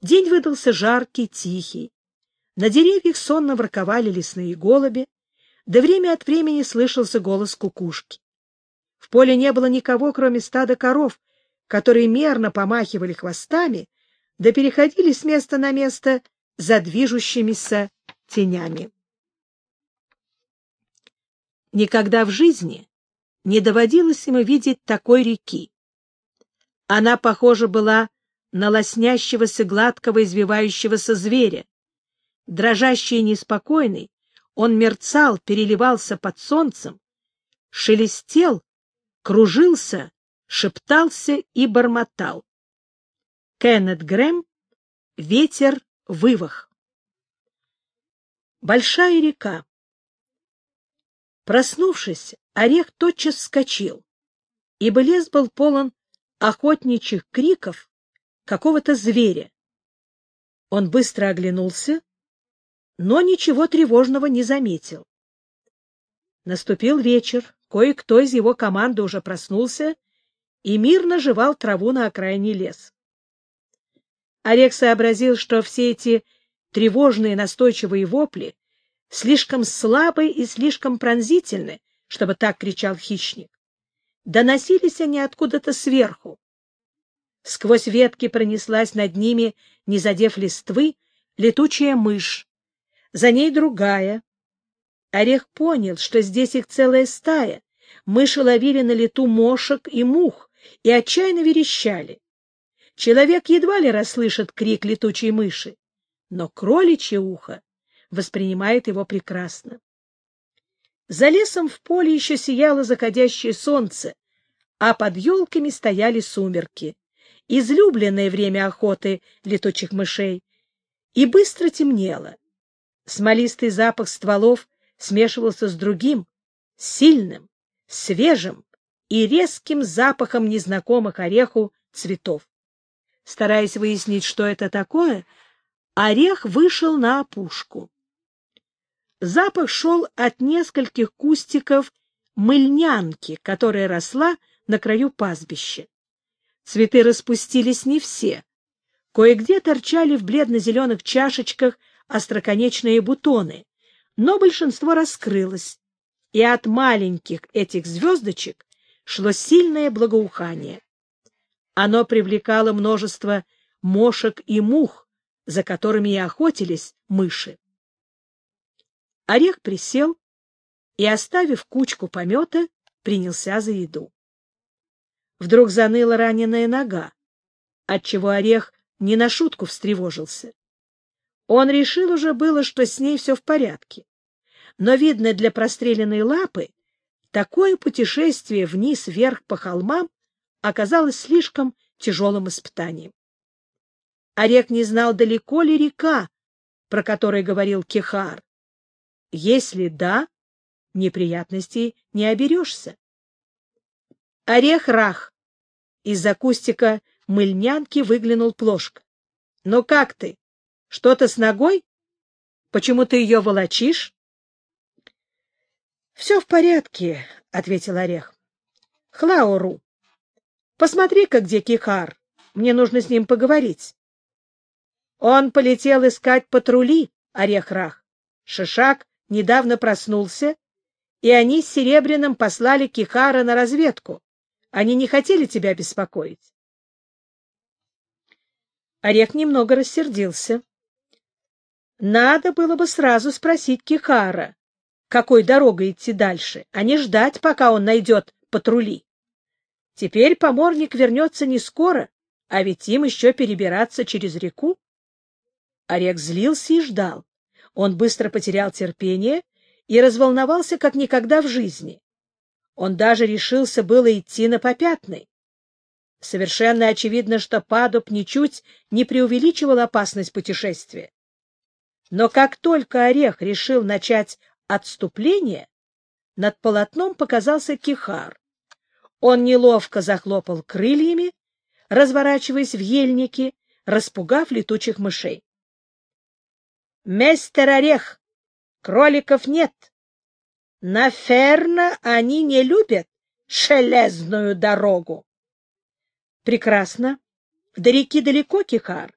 День выдался жаркий, тихий. На деревьях сонно ворковали лесные голуби, да время от времени слышался голос кукушки. В поле не было никого, кроме стада коров, которые мерно помахивали хвостами, да переходили с места на место за движущимися тенями. Никогда в жизни не доводилось ему видеть такой реки. Она, похожа была на лоснящегося гладкого извивающегося зверя. Дрожащий и неспокойный, он мерцал, переливался под солнцем, шелестел, кружился, шептался и бормотал. Кеннет Грэм «Ветер вывах». Большая река. Проснувшись, орех тотчас вскочил, ибо лес был полон охотничьих криков какого-то зверя. Он быстро оглянулся, но ничего тревожного не заметил. Наступил вечер, кое-кто из его команды уже проснулся и мирно жевал траву на окраине леса. Олег сообразил, что все эти тревожные настойчивые вопли слишком слабы и слишком пронзительны, чтобы так кричал хищник. Доносились они откуда-то сверху. Сквозь ветки пронеслась над ними, не задев листвы, летучая мышь. За ней другая. Орех понял, что здесь их целая стая. Мыши ловили на лету мошек и мух и отчаянно верещали. Человек едва ли расслышит крик летучей мыши, но кроличье ухо воспринимает его прекрасно. За лесом в поле еще сияло заходящее солнце, а под елками стояли сумерки излюбленное время охоты летучих мышей, и быстро темнело. Смолистый запах стволов смешивался с другим, сильным, свежим и резким запахом незнакомых ореху цветов. Стараясь выяснить, что это такое, орех вышел на опушку. Запах шел от нескольких кустиков мыльнянки, которая росла на краю пастбища. Цветы распустились не все. Кое-где торчали в бледно-зеленых чашечках остроконечные бутоны, но большинство раскрылось, и от маленьких этих звездочек шло сильное благоухание. Оно привлекало множество мошек и мух, за которыми и охотились мыши. Орех присел и, оставив кучку помета, принялся за еду. Вдруг заныла раненая нога, отчего Орех не на шутку встревожился. Он решил уже было, что с ней все в порядке. Но, видно, для простреленной лапы такое путешествие вниз-вверх по холмам оказалось слишком тяжелым испытанием. Орех не знал, далеко ли река, про которую говорил Кехар. Если да, неприятностей не оберешься. Орех-рах. Из-за кустика мыльнянки выглянул плошка. — Ну как ты? Что-то с ногой? Почему ты ее волочишь? — Все в порядке, — ответил Орех. — Хлауру, посмотри-ка, где Кихар. Мне нужно с ним поговорить. Он полетел искать патрули, Орех-рах. Шишак недавно проснулся, и они с Серебряным послали Кихара на разведку. Они не хотели тебя беспокоить. Орех немного рассердился. Надо было бы сразу спросить Кихара, какой дорогой идти дальше, а не ждать, пока он найдет патрули. Теперь поморник вернется не скоро, а ведь им еще перебираться через реку. Орех злился и ждал. Он быстро потерял терпение и разволновался, как никогда в жизни. Он даже решился было идти на попятный. Совершенно очевидно, что Падуб ничуть не преувеличивал опасность путешествия. Но как только Орех решил начать отступление, над полотном показался Кихар. Он неловко захлопал крыльями, разворачиваясь в ельнике, распугав летучих мышей. — Мистер Орех, кроликов нет! На Ферна они не любят шелезную дорогу. Прекрасно. До реки далеко, Кихар.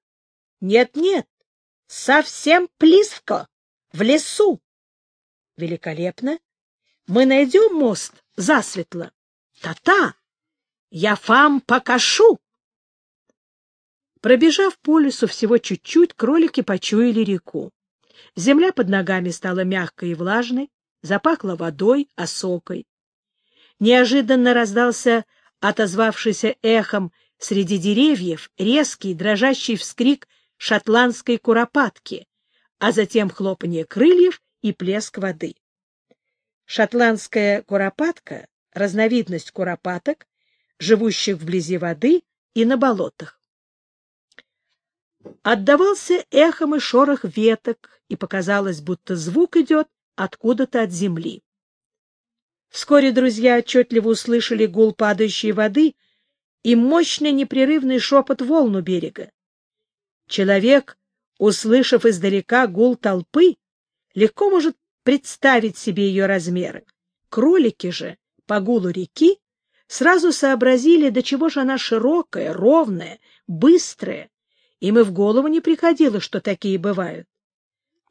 Нет-нет, совсем близко, в лесу. Великолепно. Мы найдем мост засветло. Та-та, я фам покашу. Пробежав по лесу всего чуть-чуть, кролики почуяли реку. Земля под ногами стала мягкой и влажной, запахла водой, осокой. Неожиданно раздался отозвавшийся эхом среди деревьев резкий дрожащий вскрик шотландской куропатки, а затем хлопанье крыльев и плеск воды. Шотландская куропатка — разновидность куропаток, живущих вблизи воды и на болотах. Отдавался эхом и шорох веток, и показалось, будто звук идет откуда-то от земли. Вскоре друзья отчетливо услышали гул падающей воды и мощный непрерывный шепот волн у берега. Человек, услышав издалека гул толпы, легко может представить себе ее размеры. Кролики же по гулу реки сразу сообразили, до чего же она широкая, ровная, быстрая, им и в голову не приходило, что такие бывают.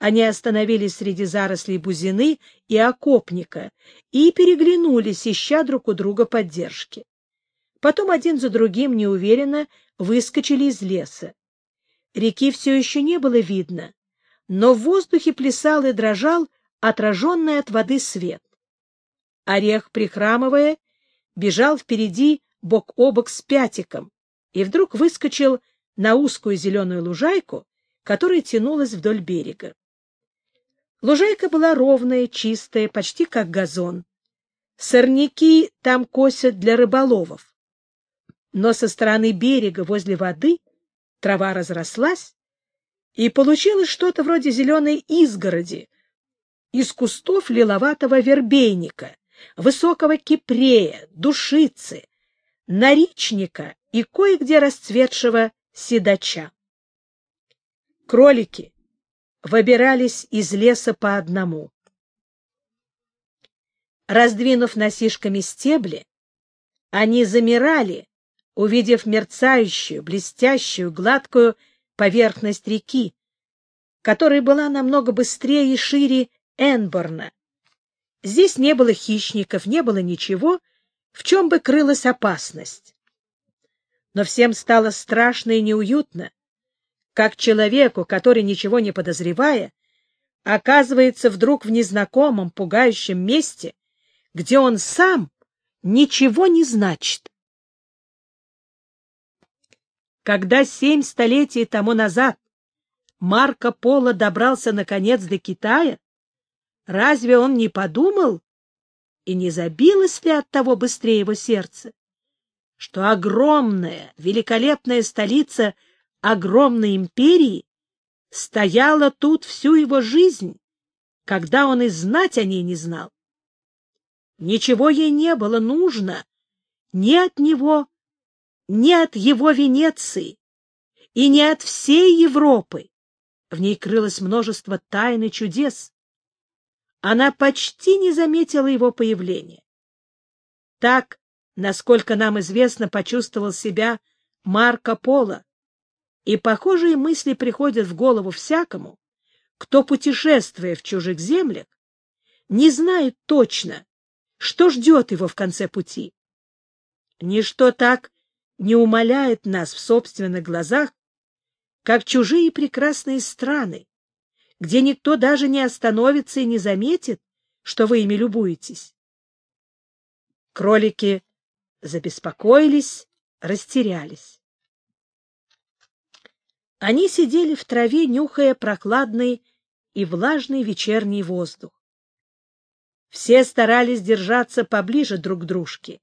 Они остановились среди зарослей бузины и окопника и переглянулись, ища друг у друга поддержки. Потом один за другим неуверенно выскочили из леса. Реки все еще не было видно, но в воздухе плясал и дрожал отраженный от воды свет. Орех, прихрамывая, бежал впереди бок о бок с пятиком и вдруг выскочил на узкую зеленую лужайку, которая тянулась вдоль берега. Лужайка была ровная, чистая, почти как газон. Сорняки там косят для рыболовов. Но со стороны берега, возле воды, трава разрослась, и получилось что-то вроде зеленой изгороди из кустов лиловатого вербейника, высокого кипрея, душицы, наричника и кое-где расцветшего седача. Кролики выбирались из леса по одному. Раздвинув носишками стебли, они замирали, увидев мерцающую, блестящую, гладкую поверхность реки, которая была намного быстрее и шире Энборна. Здесь не было хищников, не было ничего, в чем бы крылась опасность но всем стало страшно и неуютно, как человеку, который, ничего не подозревая, оказывается вдруг в незнакомом, пугающем месте, где он сам ничего не значит. Когда семь столетий тому назад Марко Поло добрался наконец до Китая, разве он не подумал, и не забилось ли от того быстрее его сердце, что огромная, великолепная столица огромной империи стояла тут всю его жизнь, когда он и знать о ней не знал. Ничего ей не было нужно ни от него, ни от его Венеции и не от всей Европы. В ней крылось множество тайн и чудес. Она почти не заметила его появления. Так насколько нам известно, почувствовал себя Марко Поло, и похожие мысли приходят в голову всякому, кто, путешествуя в чужих землях, не знает точно, что ждет его в конце пути. Ничто так не умаляет нас в собственных глазах, как чужие прекрасные страны, где никто даже не остановится и не заметит, что вы ими любуетесь. Кролики забеспокоились, растерялись. Они сидели в траве, нюхая прохладный и влажный вечерний воздух. Все старались держаться поближе друг к дружке,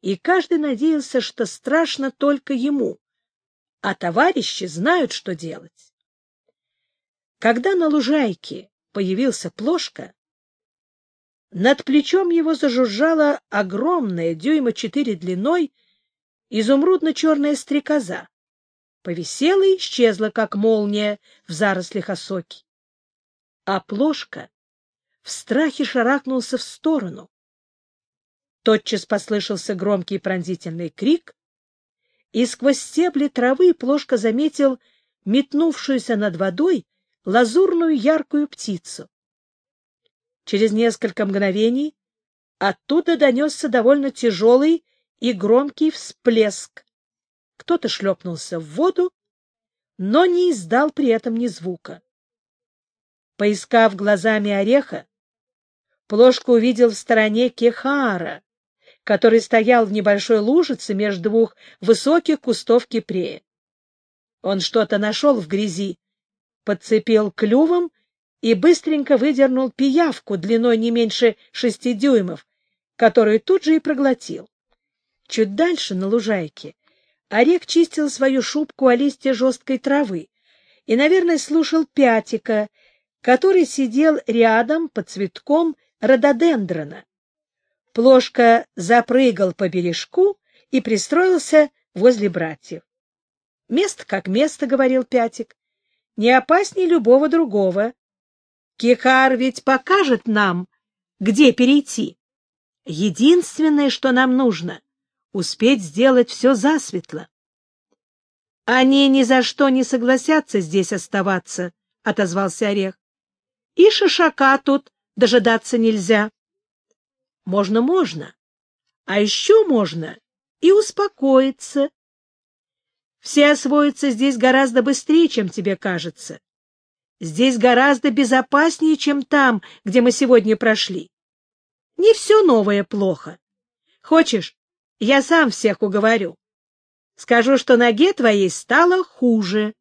и каждый надеялся, что страшно только ему, а товарищи знают, что делать. Когда на лужайке появился Плошка, над плечом его зажужжала огромная, дюйма четыре длиной, изумрудно-черная стрекоза. Повисела и исчезла, как молния в зарослях осоки. А плошка в страхе шарахнулся в сторону. Тотчас послышался громкий пронзительный крик, и сквозь стебли травы плошка заметил метнувшуюся над водой лазурную яркую птицу. Через несколько мгновений оттуда донесся довольно тяжелый и громкий всплеск. Кто-то шлепнулся в воду, но не издал при этом ни звука. Поискав глазами ореха, Плошка увидел в стороне Кехара, который стоял в небольшой лужице между двух высоких кустов кипрея. Он что-то нашел в грязи, подцепил клювом и быстренько выдернул пиявку длиной не меньше шести дюймов, которую тут же и проглотил. Чуть дальше, на лужайке, Орек чистил свою шубку о листья жесткой травы и, наверное, слушал Пятика, который сидел рядом под цветком рододендрона. Плошка запрыгал по бережку и пристроился возле братьев. Место как место, — говорил Пятик, — не опаснее любого другого. Кихар ведь покажет нам, где перейти. Единственное, что нам нужно — успеть сделать все засветло. — Они ни за что не согласятся здесь оставаться, — отозвался Орех. — И шишака тут дожидаться нельзя. — Можно, можно. А еще можно и успокоиться. Все освоятся здесь гораздо быстрее, чем тебе кажется. Здесь гораздо безопаснее, чем там, где мы сегодня прошли. Не все новое плохо. Хочешь, я сам всех уговорю. Скажу, что ноге твоей стало хуже.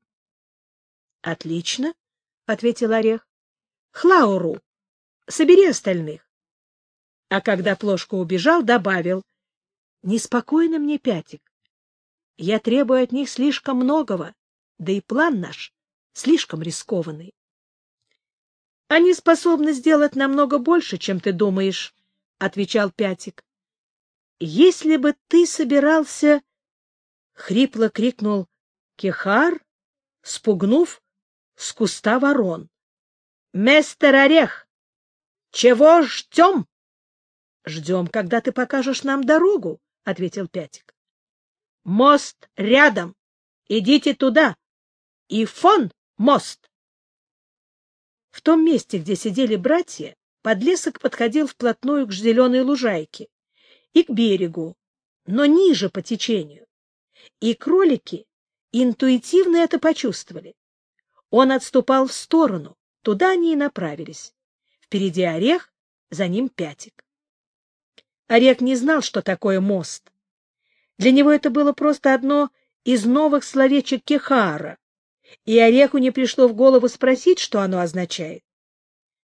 — Отлично, — ответил Орех. — Хлауру, собери остальных. А когда Плошка убежал, добавил. — Неспокойно мне, Пятик. Я требую от них слишком многого, да и план наш слишком рискованный. — Они способны сделать намного больше, чем ты думаешь, — отвечал Пятик. — Если бы ты собирался... — хрипло крикнул Кехар, спугнув с куста ворон. — Мистер Орех! Чего ждем? — Ждем, когда ты покажешь нам дорогу, — ответил Пятик. Мост рядом. Идите туда. И фон мост. В том месте, где сидели братья, подлесок подходил вплотную к зеленой лужайке и к берегу, но ниже по течению. И кролики интуитивно это почувствовали. Он отступал в сторону, туда они и направились. Впереди орех, за ним пятик. Орех не знал, что такое мост. Для него это было просто одно из новых словечек Кехара, и Ореху не пришло в голову спросить, что оно означает.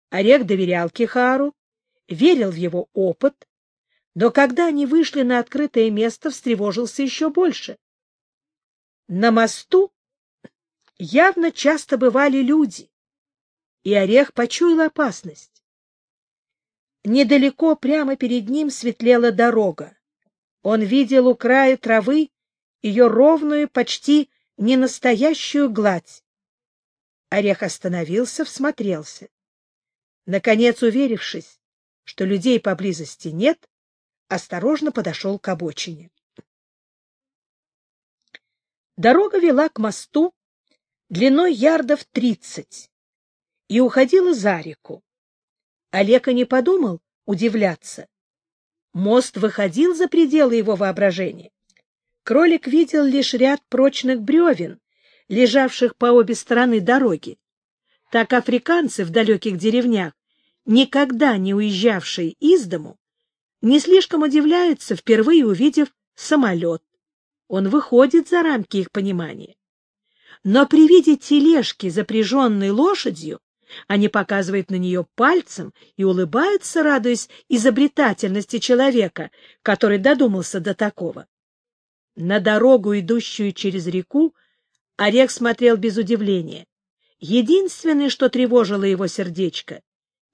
Орех доверял Кехару, верил в его опыт, но когда они вышли на открытое место, встревожился еще больше. На мосту явно часто бывали люди, и Орех почуял опасность. Недалеко прямо перед ним светлела дорога. Он видел у края травы ее ровную, почти ненастоящую гладь. Орех остановился, всмотрелся. Наконец, уверившись, что людей поблизости нет, осторожно подошел к обочине. Дорога вела к мосту длиной ярдов тридцать и уходила за реку. Олег и не подумал удивляться. Мост выходил за пределы его воображения. Кролик видел лишь ряд прочных бревен, лежавших по обе стороны дороги. Так африканцы в далеких деревнях, никогда не уезжавшие из дому, не слишком удивляются, впервые увидев самолет. Он выходит за рамки их понимания. Но при виде тележки, запряженной лошадью, они показывают на нее пальцем и улыбаются, радуясь изобретательности человека, который додумался до такого. На дорогу, идущую через реку, Орех смотрел без удивления. Единственное, что тревожило его сердечко,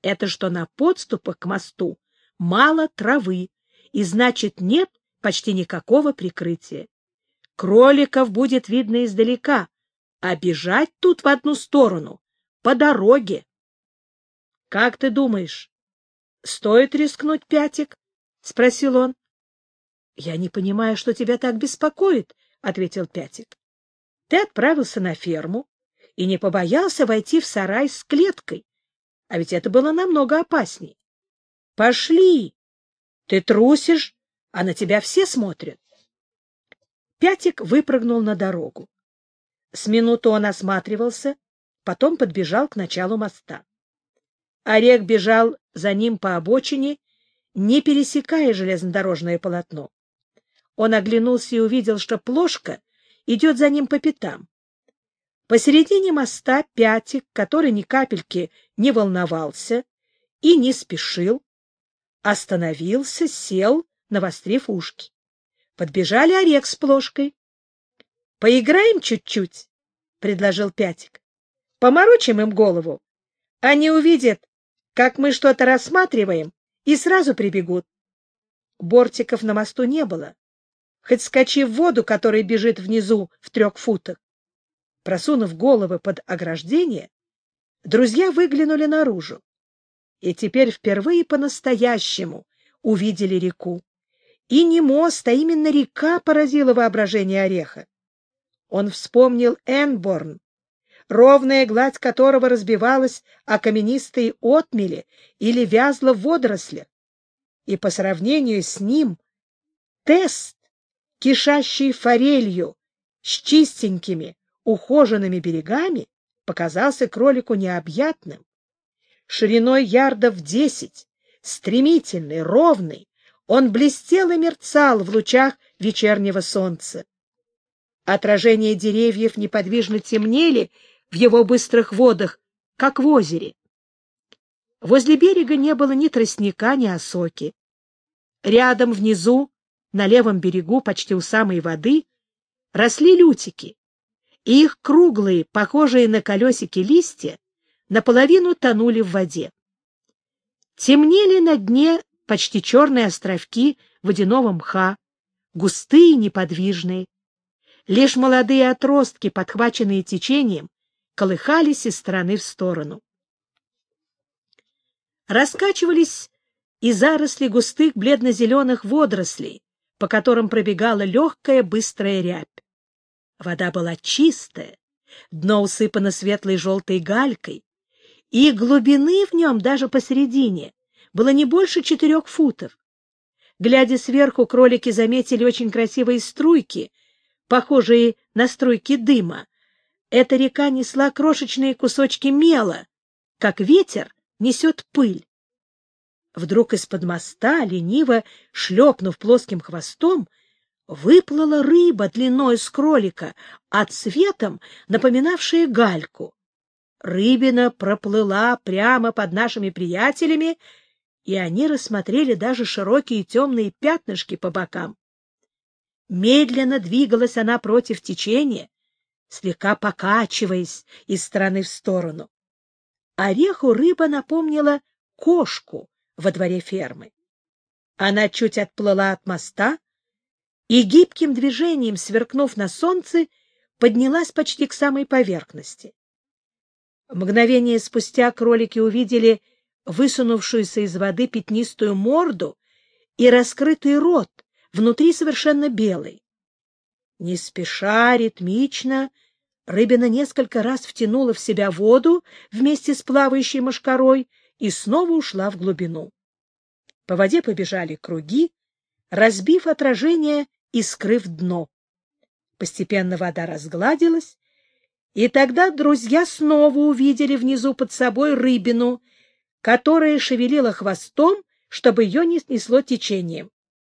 это что на подступах к мосту мало травы, и значит нет почти никакого прикрытия. Кроликов будет видно издалека, а бежать тут в одну сторону по дороге. — Как ты думаешь, стоит рискнуть, Пятик? — спросил он. — Я не понимаю, что тебя так беспокоит, — ответил Пятик. Ты отправился на ферму и не побоялся войти в сарай с клеткой, а ведь это было намного опаснее. Пошли! Ты трусишь, а на тебя все смотрят. Пятик выпрыгнул на дорогу. С минуту он осматривался, потом подбежал к началу моста. Орех бежал за ним по обочине, не пересекая железнодорожное полотно. Он оглянулся и увидел, что плошка идет за ним по пятам. Посередине моста Пятик, который ни капельки не волновался и не спешил, остановился, сел, навострив ушки. Подбежали Орех с плошкой. — Поиграем чуть-чуть, — предложил Пятик. — Поморочим им голову. Они увидят, как мы что-то рассматриваем, и сразу прибегут. Бортиков на мосту не было, хоть скачи в воду, которая бежит внизу в трех футах. Просунув головы под ограждение, друзья выглянули наружу и теперь впервые по-настоящему увидели реку. И не мост, а именно река поразила воображение Ореха. Он вспомнил Энборн, ровная гладь которого разбивалась о каменистые отмели или вязла в водорослях. И по сравнению с ним тест, кишащий форелью, с чистенькими, ухоженными берегами, показался кролику необъятным шириной ярдов десять, стремительный, ровный, он блестел и мерцал в лучах вечернего солнца. Отражения деревьев неподвижно темнели в его быстрых водах, как в озере. Возле берега не было ни тростника, ни осоки. Рядом внизу, на левом берегу, почти у самой воды, росли лютики, и их круглые, похожие на колесики листья, наполовину тонули в воде. Темнели на дне почти черные островки водяного мха, густые, неподвижные. Лишь молодые отростки, подхваченные течением, колыхались из стороны в сторону. Раскачивались и заросли густых бледно-зеленых водорослей, по которым пробегала легкая быстрая рябь. Вода была чистая, дно усыпано светлой желтой галькой, и глубины в нем даже посередине было не больше четырех футов. Глядя сверху, кролики заметили очень красивые струйки, похожие на струйки дыма. Эта река несла крошечные кусочки мела, как ветер несет пыль. Вдруг из-под моста, лениво шлепнув плоским хвостом, выплыла рыба длиной с кролика, а цветом напоминавшая гальку. Рыбина проплыла прямо под нашими приятелями, и они рассмотрели даже широкие темные пятнышки по бокам. Медленно двигалась она против течения, слегка покачиваясь из стороны в сторону. Ореху рыба напомнила кошку во дворе фермы. Она чуть отплыла от моста и гибким движением, сверкнув на солнце, поднялась почти к самой поверхности. Мгновение спустя кролики увидели высунувшуюся из воды пятнистую морду и раскрытый рот, внутри совершенно белый. Не спеша, ритмично, рыбина несколько раз втянула в себя воду вместе с плавающей мошкарой и снова ушла в глубину. По воде побежали круги, разбив отражение и скрыв дно. Постепенно вода разгладилась, и тогда друзья снова увидели внизу под собой рыбину, которая шевелила хвостом, чтобы ее не снесло течением.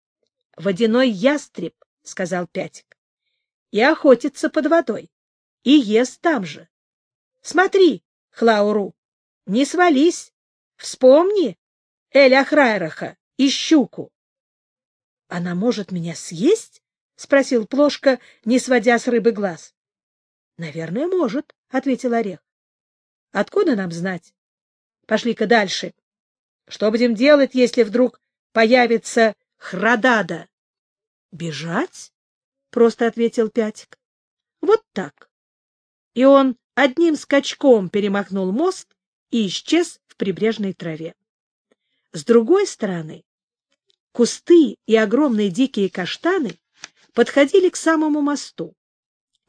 — Водяной ястреб, — сказал Пятик, — и охотится под водой, и ест там же. Смотри, Хлауру, не свались, вспомни Эля Храйраха и щуку. — Она может меня съесть? — спросил Плошка, не сводя с рыбы глаз. — Наверное, может, — ответил Орех. — Откуда нам знать? Пошли-ка дальше. Что будем делать, если вдруг появится Храдада? — Бежать? — просто ответил Пятик. — Вот так. И он одним скачком перемахнул мост и исчез в прибрежной траве. С другой стороны, кусты и огромные дикие каштаны подходили к самому мосту.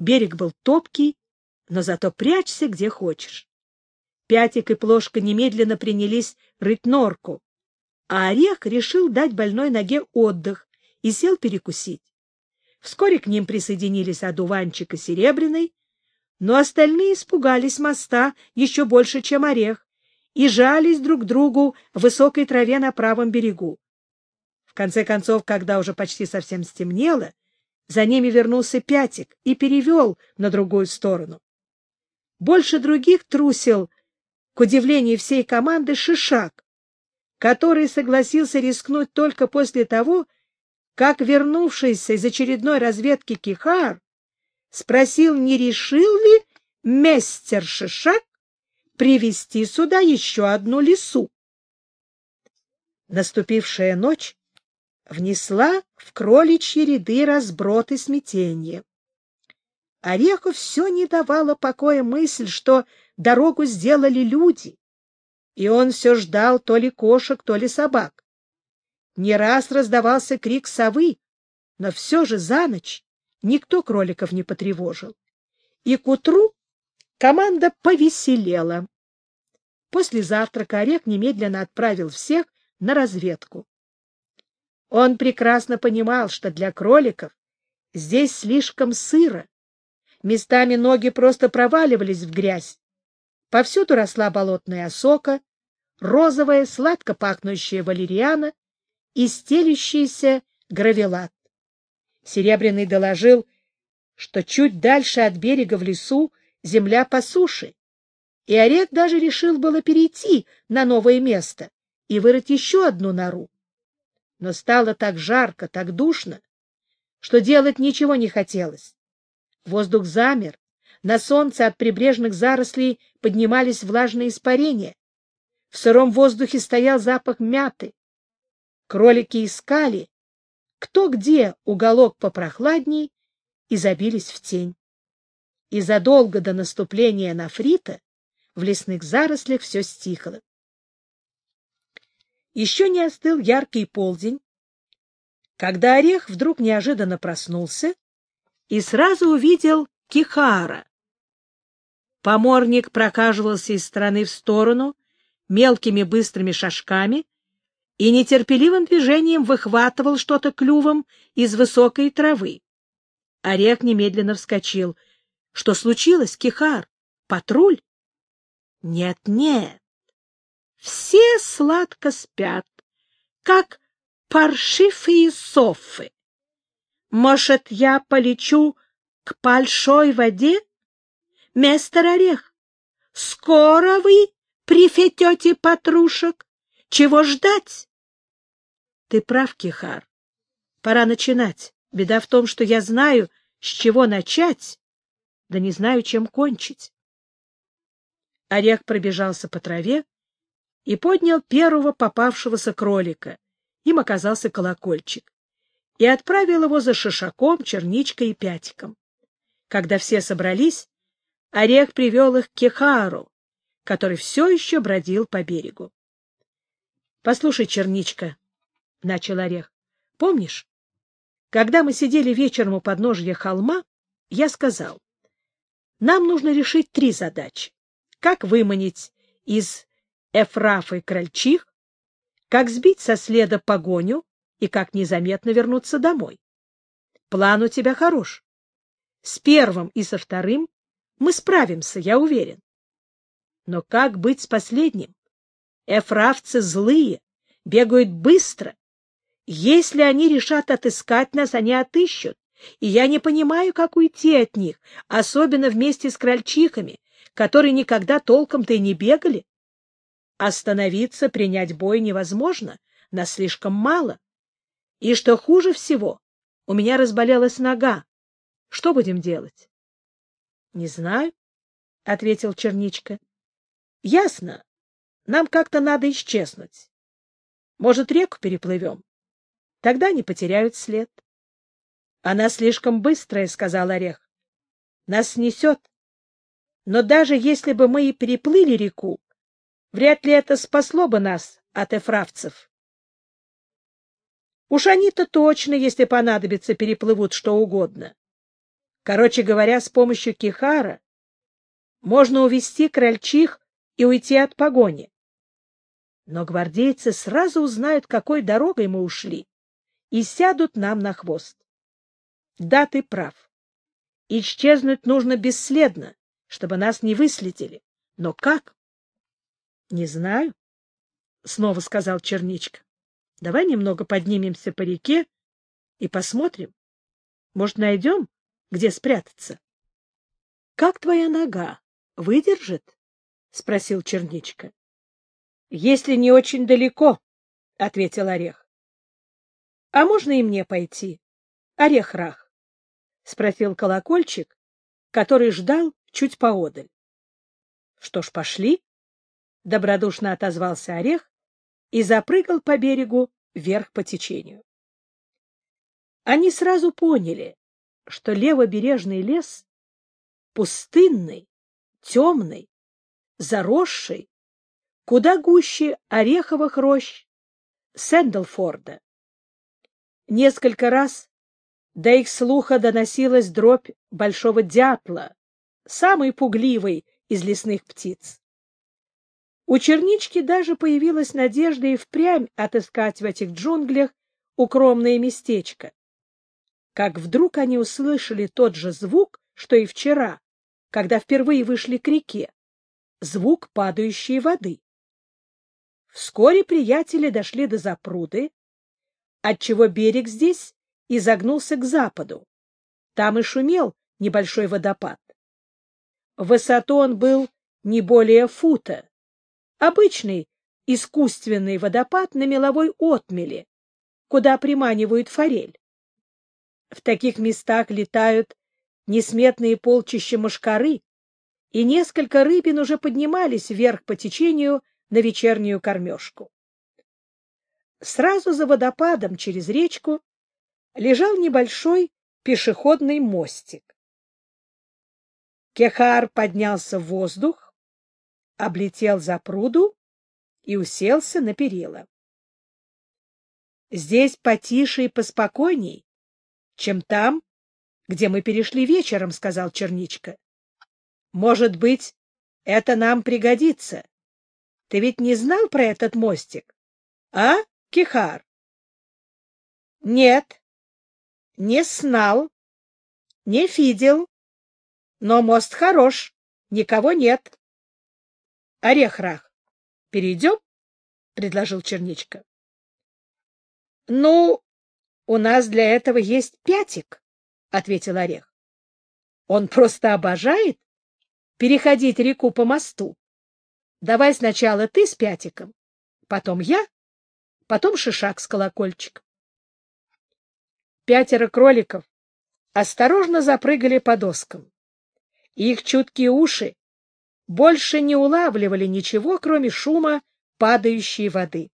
Берег был топкий, но зато прячься где хочешь. Пятик и Плошка немедленно принялись рыть норку, а Орех решил дать больной ноге отдых и сел перекусить. Вскоре к ним присоединились одуванчик и Серебряный, но остальные испугались моста еще больше, чем Орех, и жались друг другу в высокой траве на правом берегу. В конце концов, когда уже почти совсем стемнело, за ними вернулся Пятик и перевел на другую сторону. Больше других трусил, к удивлению всей команды, Шишак, который согласился рискнуть только после того, как вернувшийся из очередной разведки Кихар спросил, не решил ли мистер Шишак привести сюда еще одну лису. Наступившая ночь внесла в кроличьи ряды разброд и смятение. Ореху все не давала покоя мысль, что дорогу сделали люди, и он все ждал то ли кошек, то ли собак. Не раз раздавался крик совы, но все же за ночь никто кроликов не потревожил. И к утру команда повеселела. После завтрака Орех немедленно отправил всех на разведку. Он прекрасно понимал, что для кроликов здесь слишком сыро. Местами ноги просто проваливались в грязь. Повсюду росла болотная осока, розовая, сладко пахнущая валериана и стелющийся гравелат. Серебряный доложил, что чуть дальше от берега в лесу земля по суше, и Орех даже решил было перейти на новое место и вырыть еще одну нору но стало так жарко, так душно, что делать ничего не хотелось. Воздух замер, на солнце от прибрежных зарослей поднимались влажные испарения. В сыром воздухе стоял запах мяты. Кролики искали, кто где уголок попрохладней, и забились в тень. И задолго до наступления нафрита в лесных зарослях все стихло. Еще не остыл яркий полдень, когда Орех вдруг неожиданно проснулся и сразу увидел Кихара. Поморник прокаживался из стороны в сторону мелкими быстрыми шажками и нетерпеливым движением выхватывал что-то клювом из высокой травы. Орех немедленно вскочил. — Что случилось, Кихар? Патруль? — Нет-нет, все сладко спят, как паршивые софы. Может, я полечу к большой воде? Мистер Орех, скоро вы прифетете патрушек? Чего ждать? Ты прав, Кихар. Пора начинать. Беда в том, что я знаю, с чего начать, да не знаю, чем кончить. Орех пробежался по траве, и поднял первого попавшегося кролика. Им оказался колокольчик. И отправил его за шишаком, черничкой и пятиком. Когда все собрались, Орех привел их к Кехару, который все еще бродил по берегу. — Послушай, Черничка, — начал Орех, — помнишь, когда мы сидели вечером у подножья холма, я сказал, нам нужно решить три задачи. Как выманить из Эфраф и Крольчих, как сбить со следа погоню и как незаметно вернуться домой. План у тебя хорош. С первым и со вторым мы справимся, я уверен. Но как быть с последним? Эфравцы злые, бегают быстро. Если они решат отыскать нас, они отыщут. И я не понимаю, как уйти от них, особенно вместе с крольчихами, которые никогда толком-то и не бегали. Остановиться, принять бой невозможно, нас слишком мало. И что хуже всего, у меня разболелась нога. Что будем делать? — Не знаю, — ответил Черничка. — Ясно. Нам как-то надо исчезнуть. Может, реку переплывем? Тогда не потеряют след. — Она слишком быстрая, — сказал Орех. — Нас снесет. Но даже если бы мы и переплыли реку, Вряд ли это спасло бы нас от эфравцев. Уж они-то точно, если понадобится, переплывут что угодно. Короче говоря, с помощью кихара можно увести крольчих и уйти от погони. Но гвардейцы сразу узнают, какой дорогой мы ушли, и сядут нам на хвост. Да, ты прав. Исчезнуть нужно бесследно, чтобы нас не выследили. Но как? — Не знаю, — снова сказал Черничка. — Давай немного поднимемся по реке и посмотрим. Может, найдем, где спрятаться? — Как твоя нога? Выдержит? — спросил Черничка. — Если не очень далеко, — ответил Орех. — А можно и мне пойти? Орех-рах, — спросил колокольчик, который ждал чуть поодаль. — Что ж, пошли, — добродушно отозвался Орех и запрыгал по берегу вверх по течению. Они сразу поняли, что левобережный лес пустынный, темный, заросший, куда гуще ореховых рощ Сэндлфорда. Несколько раз до их слуха доносилась дробь большого дятла, самый пугливый из лесных птиц. У чернички даже появилась надежда и впрямь отыскать в этих джунглях укромное местечко. Как вдруг они услышали тот же звук, что и вчера, когда впервые вышли к реке, звук падающей воды. Вскоре приятели дошли до запруды, отчего берег здесь изогнулся к западу. Там и шумел небольшой водопад. В высоту он был не более фута. Обычный искусственный водопад на меловой отмеле, куда приманивают форель. В таких местах летают несметные полчища мошкары, и несколько рыбин уже поднимались вверх по течению на вечернюю кормежку. Сразу за водопадом через речку лежал небольшой пешеходный мостик. Кехар поднялся в воздух, облетел за пруду и уселся на перила. Здесь потише и поспокойней, чем там, где мы перешли вечером, — сказал Черничка. — Может быть, это нам пригодится. Ты ведь не знал про этот мостик? А, Кихар? — Нет, не знал, не видел. Но мост хорош, никого нет. — Орех-рах, перейдем? — предложил Черничка. — Ну, у нас для этого есть пятик, — ответил Орех. Он просто обожает переходить реку по мосту. Давай сначала ты с пятиком, потом я, потом шишак с колокольчиком. Пятеро кроликов осторожно запрыгали по доскам. Их чуткие уши больше не улавливали ничего, кроме шума падающей воды.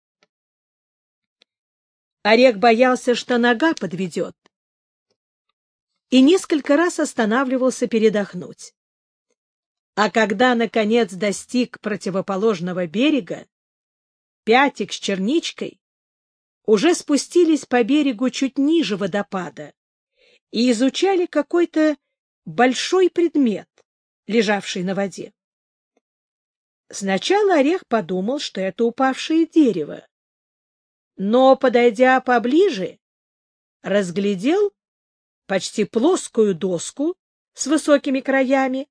Орех боялся, что нога подведет, и несколько раз останавливался передохнуть. А когда, наконец, достиг противоположного берега, Пятик с Черничкой уже спустились по берегу чуть ниже водопада и изучали какой-то большой предмет, лежавший на воде. Сначала Орех подумал, что это упавшее дерево, но, подойдя поближе, разглядел почти плоскую доску с высокими краями,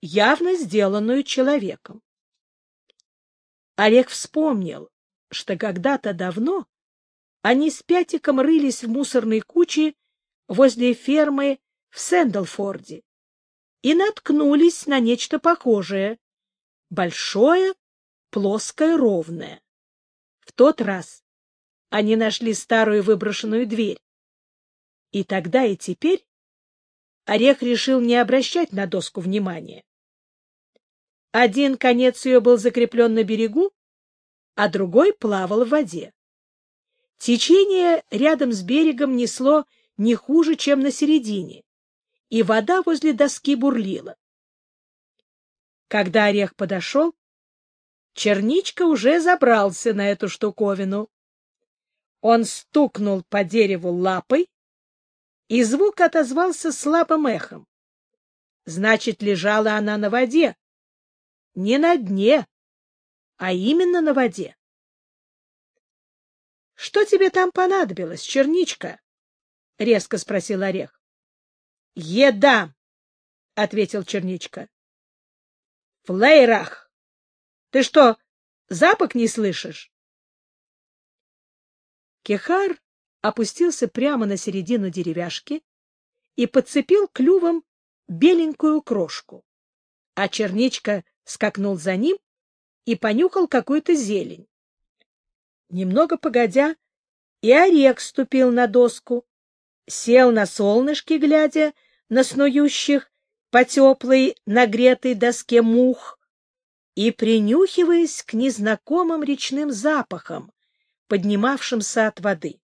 явно сделанную человеком. Олег вспомнил, что когда-то давно они с Пятиком рылись в мусорной куче возле фермы в Сэндлфорде и наткнулись на нечто похожее, большое, плоское, ровное. В тот раз они нашли старую выброшенную дверь. И тогда и теперь Орех решил не обращать на доску внимания. Один конец ее был закреплен на берегу, а другой плавал в воде. Течение рядом с берегом несло не хуже, чем на середине, и вода возле доски бурлила. Когда орех подошел, черничка уже забрался на эту штуковину. Он стукнул по дереву лапой, и звук отозвался слабым эхом. Значит, лежала она на воде. Не на дне, а именно на воде. — Что тебе там понадобилось, черничка? — резко спросил Орех. — Еда, — ответил черничка. — Флейрах! Ты что, запах не слышишь? Кехар опустился прямо на середину деревяшки и подцепил клювом беленькую крошку, а черничка скакнул за ним и понюхал какую-то зелень. Немного погодя, и орех ступил на доску, сел на солнышке, глядя на снующих по теплой нагретой доске мух и принюхиваясь к незнакомым речным запахам, поднимавшимся от воды.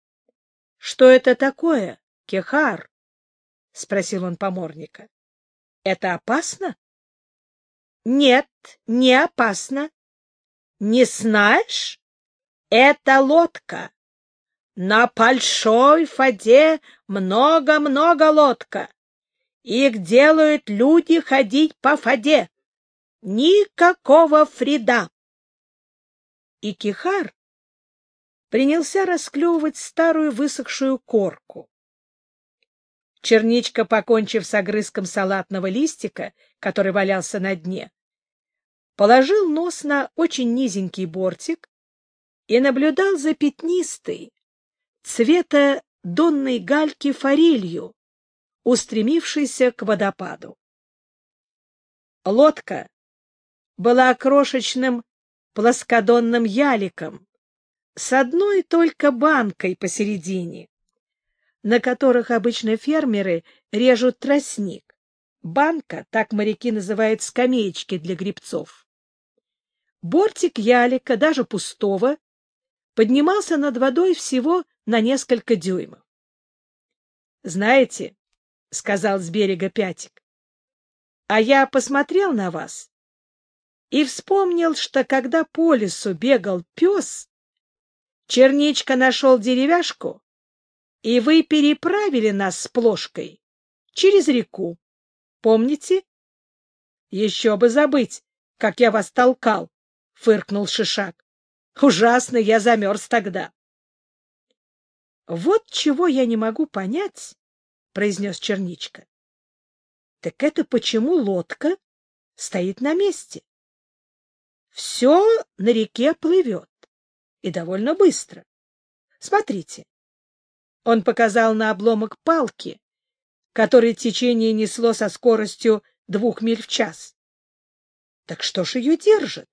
— Что это такое, Кехар? — спросил он поморника. — Это опасно? — Нет, не опасно. — Не знаешь? Это лодка. На большой воде много-много лодка. Их делают люди ходить по воде. Никакого фрида. И Кихар принялся расклевывать старую высохшую корку. Черничка, покончив с огрызком салатного листика, который валялся на дне, положил нос на очень низенький бортик и наблюдал за пятнистой, цвета донной гальки форелью, устремившейся к водопаду. Лодка была крошечным плоскодонным яликом, с одной только банкой посередине, на которых обычно фермеры режут тростник. Банка, так моряки называют скамеечки для грибцов. Бортик ялика, даже пустого, поднимался над водой всего на несколько дюймов. «Знаете, — сказал с берега Пятик, — а я посмотрел на вас и вспомнил, что когда по лесу бегал пес, Черничка нашел деревяшку, и вы переправили нас с плошкой через реку. Помните? — Еще бы забыть, как я вас толкал, — фыркнул Шишак. — Ужасно я замерз тогда. — Вот чего я не могу понять, — произнес Черничка. — Так это почему лодка стоит на месте? Все на реке плывет и довольно быстро. Смотрите. Он показал на обломок палки, который течение несло со скоростью двух миль в час. Так что ж ее держит?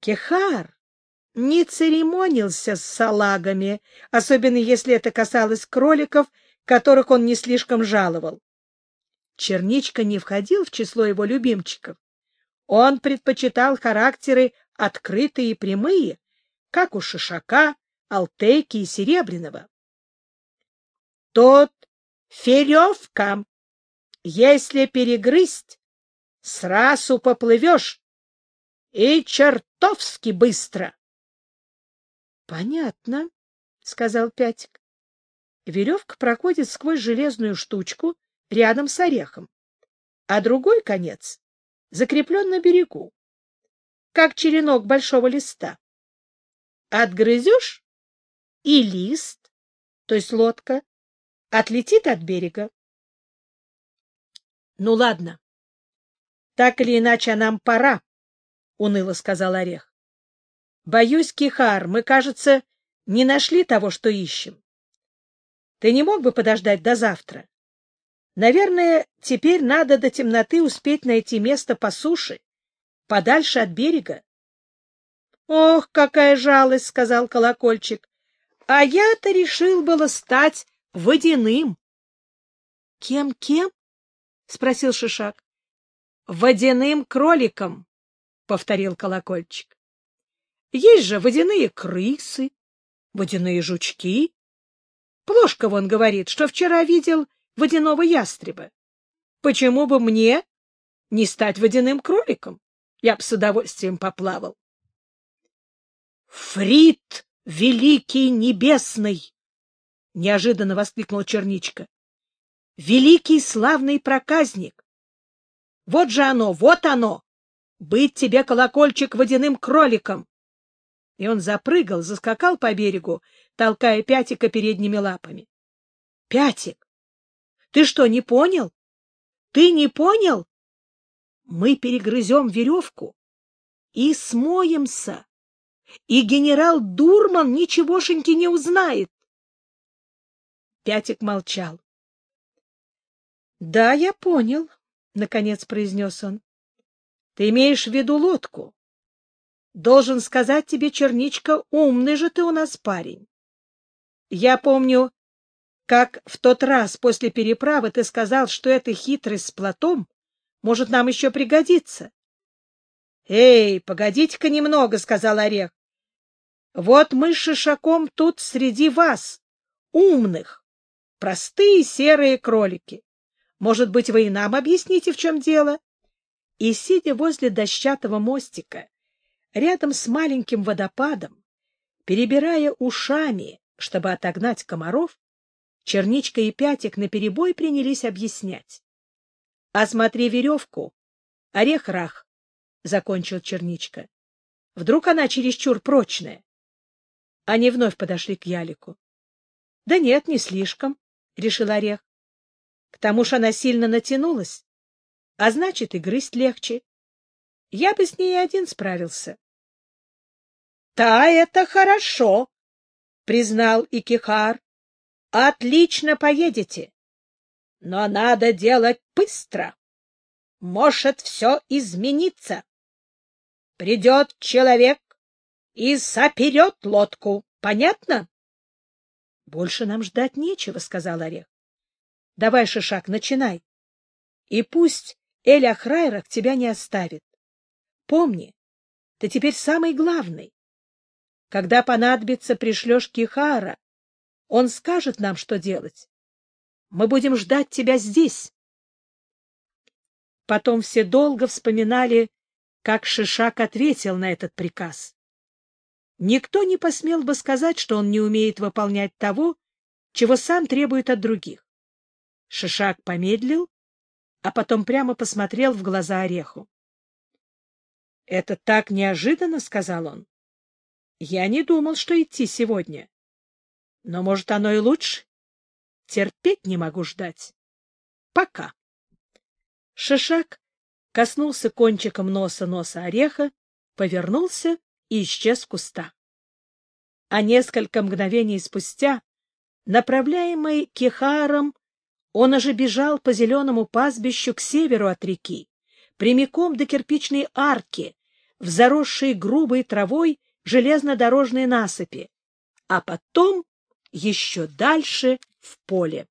Кехар не церемонился с салагами, особенно если это касалось кроликов, которых он не слишком жаловал. Черничка не входил в число его любимчиков. Он предпочитал характеры открытые и прямые, как у Шишака, Алтейки и Серебряного. Тот веревка. Если перегрызть, сразу поплывешь, и чертовски быстро. — Понятно, — сказал Пятик. Веревка проходит сквозь железную штучку рядом с орехом, а другой конец закреплен на берегу как черенок большого листа. Отгрызешь, и лист, то есть лодка, отлетит от берега. — Ну, ладно. Так или иначе, нам пора, — уныло сказал Орех. — Боюсь, Кихар, мы, кажется, не нашли того, что ищем. Ты не мог бы подождать до завтра? Наверное, теперь надо до темноты успеть найти место по суше, подальше от берега. — Ох, какая жалость! — сказал колокольчик. — А я-то решил было стать водяным. Кем, кем? — спросил Шишак. — Водяным кроликом, — повторил колокольчик. — Есть же водяные крысы, водяные жучки. Плошка вон говорит, что вчера видел водяного ястреба. Почему бы мне не стать водяным кроликом? Я б с удовольствием поплавал. Фрид великий небесный! неожиданно воскликнул Черничка. великий славный проказник. Вот же оно, вот оно! Быть тебе, колокольчик, водяным кроликом! И он запрыгал, заскакал по берегу, толкая Пятика передними лапами. — Пятик, ты что, не понял? Ты не понял? Мы перегрызем веревку и смоемся, и генерал Дурман ничегошеньки не узнает. Пятик молчал. — Да, я понял, — наконец произнес он. — Ты имеешь в виду лодку. Должен сказать тебе, Черничка, умный же ты у нас парень. Я помню, как в тот раз после переправы ты сказал, что эта хитрость с плотом может нам еще пригодиться. — Эй, погодите-ка немного, — сказал Орех. — Вот мы с Шишаком тут среди вас, умных, простые серые кролики. Может быть, вы и нам объясните, в чем дело? И, сидя возле дощатого мостика, рядом с маленьким водопадом, перебирая ушами, чтобы отогнать комаров, Черничка и Пятик наперебой принялись объяснять. — Осмотри веревку. Орех-рах, — закончил Черничка. — Вдруг она чересчур прочная? Они вновь подошли к ялику. — Да нет, не слишком, — решил Орех. К тому же она сильно натянулась, а значит, и грызть легче. Я бы с ней один справился. — Та это хорошо, — признал Икихар. — Отлично поедете. Но надо делать быстро. Может все измениться. Придет человек и соперет лодку. Понятно? — Больше нам ждать нечего, — сказал Орех. Давай, Шишак, начинай. И пусть Эля Храйрах тебя не оставит. Помни, ты теперь самый главный. Когда понадобится, пришлешь Кихара. Он скажет нам, что делать. Мы будем ждать тебя здесь. Потом все долго вспоминали, как Шишак ответил на этот приказ. Никто не посмел бы сказать, что он не умеет выполнять того, чего сам требует от других. Шишак помедлил, а потом прямо посмотрел в глаза Ореху. — Это так неожиданно, — сказал он. — Я не думал, что идти сегодня. Но, может, оно и лучше. Терпеть не могу ждать. Пока. Шишак коснулся кончиком носа носа ореха, повернулся и исчез в куста. А несколько мгновений спустя, направляемый Кихаром, он уже бежал по зеленому пастбищу к северу от реки, прямиком до кирпичной арки, в заросшей грубой травой железнодорожной насыпи, а потом еще дальше в поле.